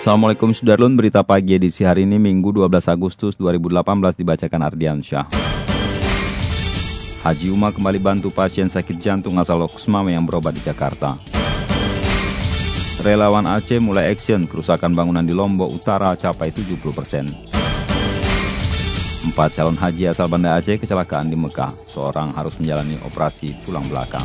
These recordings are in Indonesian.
Assalamualaikum Sudarlun, berita pagi edisi hari ini Minggu 12 Agustus 2018 dibacakan Ardian Syah. Haji Uma kembali bantu pasien sakit jantung asal Lokusmame yang berobat di Jakarta. Relawan Aceh mulai action, kerusakan bangunan di Lombok Utara capai 70 persen. Empat calon haji asal Banda Aceh kecelakaan di Mekah, seorang harus menjalani operasi tulang belakang.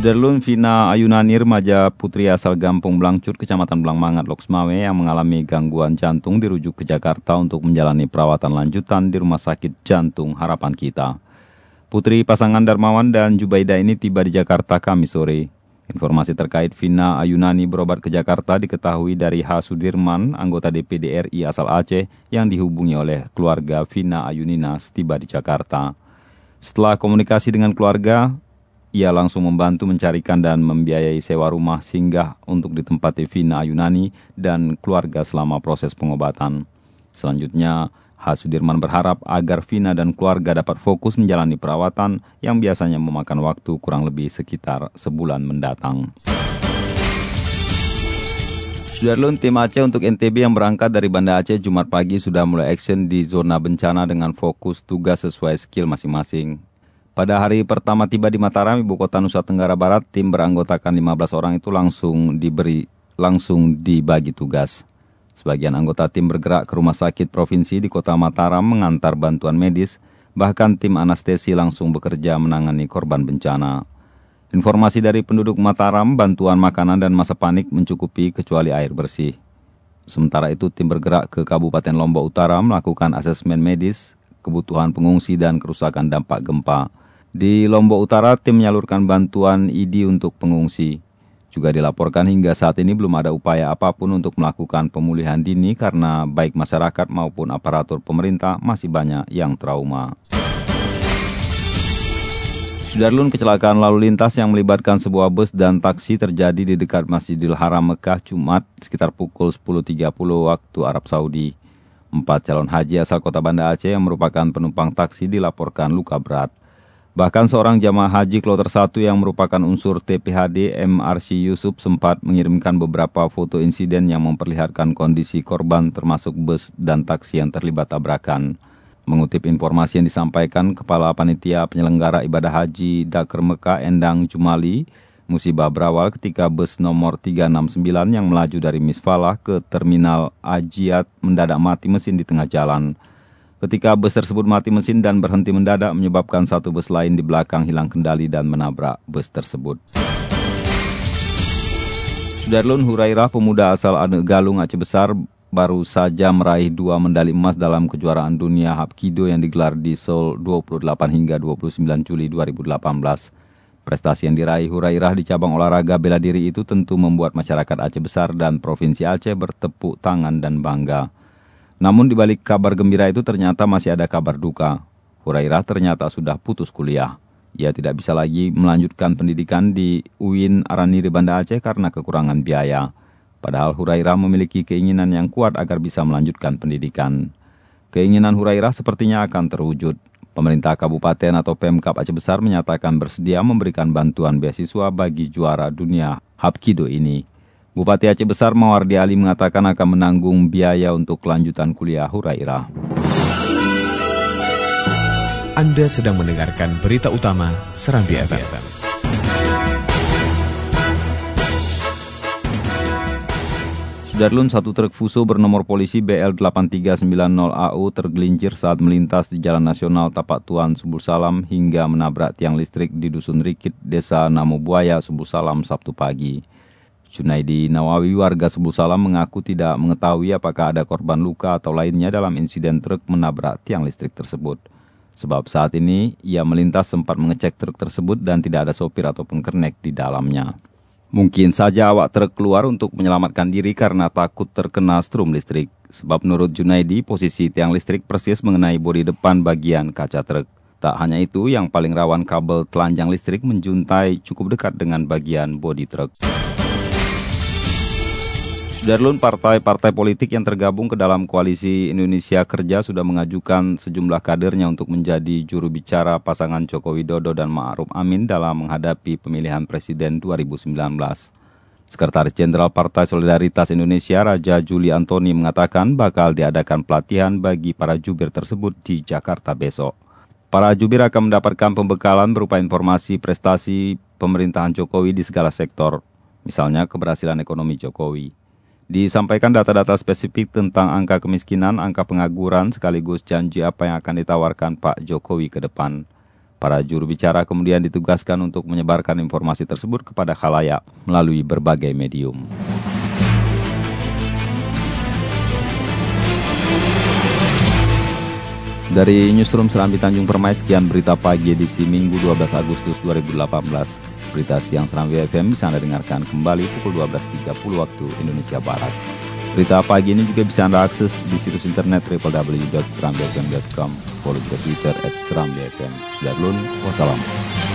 Sudarlun Vina Ayunani remaja putri asal Gampung Blangcut, Kecamatan Blangmangat, Loksmawe yang mengalami gangguan jantung dirujuk ke Jakarta untuk menjalani perawatan lanjutan di Rumah Sakit Jantung Harapan Kita. Putri pasangan Darmawan dan Jubaida ini tiba di Jakarta Kamis sore. Informasi terkait Vina Ayunani berobat ke Jakarta diketahui dari H. Sudirman, anggota DPD RI asal Aceh yang dihubungi oleh keluarga Vina Ayunina tiba di Jakarta. Setelah komunikasi dengan keluarga, ia langsung membantu mencarikan dan membiayai sewa rumah singgah untuk ditempati Vina Ayunani dan keluarga selama proses pengobatan. Selanjutnya, H. Sudirman berharap agar Vina dan keluarga dapat fokus menjalani perawatan yang biasanya memakan waktu kurang lebih sekitar sebulan mendatang. Sudarlun, tim Aceh untuk NTB yang berangkat dari Banda Aceh Jumat pagi sudah mulai action di zona bencana dengan fokus tugas sesuai skill masing-masing. Pada hari pertama tiba di Mataram, ibu kota Nusa Tenggara Barat, tim beranggotakan 15 orang itu langsung diberi langsung dibagi tugas. Sebagian anggota tim bergerak ke rumah sakit provinsi di kota Mataram mengantar bantuan medis, bahkan tim anestesi langsung bekerja menangani korban bencana. Informasi dari penduduk Mataram, bantuan makanan dan masa panik mencukupi kecuali air bersih. Sementara itu tim bergerak ke Kabupaten Lombok Utara melakukan asesmen medis, kebutuhan pengungsi dan kerusakan dampak gempa. Di Lombok Utara, tim menyalurkan bantuan ID untuk pengungsi. Juga dilaporkan hingga saat ini belum ada upaya apa pun untuk melakukan pemulihan dini karena baik masyarakat maupun aparatur pemerintah masih banyak yang trauma. Sudarlun kecelakaan lalu lintas yang melibatkan sebuah bus dan taksi terjadi di dekat Masjidil Haram Mekah Jumat sekitar pukul 10.30 waktu Arab Saudi. Empat calon haji asal kota Banda Aceh yang merupakan penumpang taksi dilaporkan luka berat. Bahkan seorang jamaah haji kloter 1 yang merupakan unsur TPHD MRC Yusuf sempat mengirimkan beberapa foto insiden yang memperlihatkan kondisi korban termasuk bus dan taksi yang terlibat tabrakan. Mengutip informasi yang disampaikan Kepala Panitia Penyelenggara Ibadah Haji Dakar Mekah Endang Jumali, musibah berawal ketika bus nomor 369 yang melaju dari Misfalah ke Terminal Ajiat mendadak mati mesin di tengah jalan. Ketika bus tersebut mati mesin dan berhenti mendadak menyebabkan satu bus lain di belakang hilang kendali dan menabrak bus tersebut. Sudarlun Hurairah, pemuda asal Ane Galung Aceh Besar, baru saja meraih dua medali emas dalam kejuaraan dunia Hapkido yang digelar di Seoul 28 hingga 29 Juli 2018. Prestasi yang diraih Hurairah di cabang olahraga bela diri itu tentu membuat masyarakat Aceh Besar dan Provinsi Aceh bertepuk tangan dan bangga. Namun di balik kabar gembira itu ternyata masih ada kabar duka. Hurairah ternyata sudah putus kuliah. Ia tidak bisa lagi melanjutkan pendidikan di UIN Araniri Banda Aceh karena kekurangan biaya. Padahal Hurairah memiliki keinginan yang kuat agar bisa melanjutkan pendidikan. Keinginan Hurairah sepertinya akan terwujud. Pemerintah Kabupaten atau Pemkap Aceh Besar menyatakan bersedia memberikan bantuan beasiswa bagi juara dunia Hapkido ini. Bupati Aceh Besar Mawardi Ali mengatakan akan menanggung biaya untuk kelanjutan kuliah Hurairah. Anda sedang mendengarkan berita utama Serambi FM. Sudarlun, satu truk Fuso bernomor polisi BL8390AU tergelincir saat melintas di Jalan Nasional Tapak Tuan, Subul Salam hingga menabrak tiang listrik di Dusun Rikit, Desa Namo Buaya, Subul Salam, Sabtu pagi. Junaidi Nawawi, warga Subul Salam mengaku tidak mengetahui apakah ada korban luka atau lainnya dalam insiden truk menabrak tiang listrik tersebut. Sebab saat ini ia melintas sempat mengecek truk tersebut dan tidak ada sopir ataupun kernek di dalamnya. Mungkin saja awak truk keluar untuk menyelamatkan diri karena takut terkena strum listrik. Sebab menurut Junaidi, posisi tiang listrik persis mengenai bodi depan bagian kaca truk. Tak hanya itu, yang paling rawan kabel telanjang listrik menjuntai cukup dekat dengan bagian bodi truk. Sudarlun, partai-partai politik yang tergabung ke dalam koalisi Indonesia Kerja sudah mengajukan sejumlah kadernya untuk menjadi juru bicara pasangan Joko Widodo dan Ma'ruf Amin dalam menghadapi pemilihan presiden 2019. Sekretaris Jenderal Partai Solidaritas Indonesia Raja Juli Antoni mengatakan bakal diadakan pelatihan bagi para jubir tersebut di Jakarta besok. Para jubir akan mendapatkan pembekalan berupa informasi prestasi pemerintahan Jokowi di segala sektor, misalnya keberhasilan ekonomi Jokowi. Disampaikan data-data spesifik tentang angka kemiskinan, angka pengangguran, sekaligus janji apa yang akan ditawarkan Pak Jokowi ke depan. Para juru bicara kemudian ditugaskan untuk menyebarkan informasi tersebut kepada khalayak melalui berbagai medium. Dari Newsroom Serambi Tanjung Permai, sekian berita pagi edisi Minggu 12 Agustus 2018. Berita siang Serambi FM bisa Anda dengarkan kembali pukul 12.30 waktu Indonesia Barat. Berita pagi ini juga bisa Anda akses di situs internet www.serambifm.com. Follow juga Twitter at Serambi FM. Sudah dulu, wassalamu.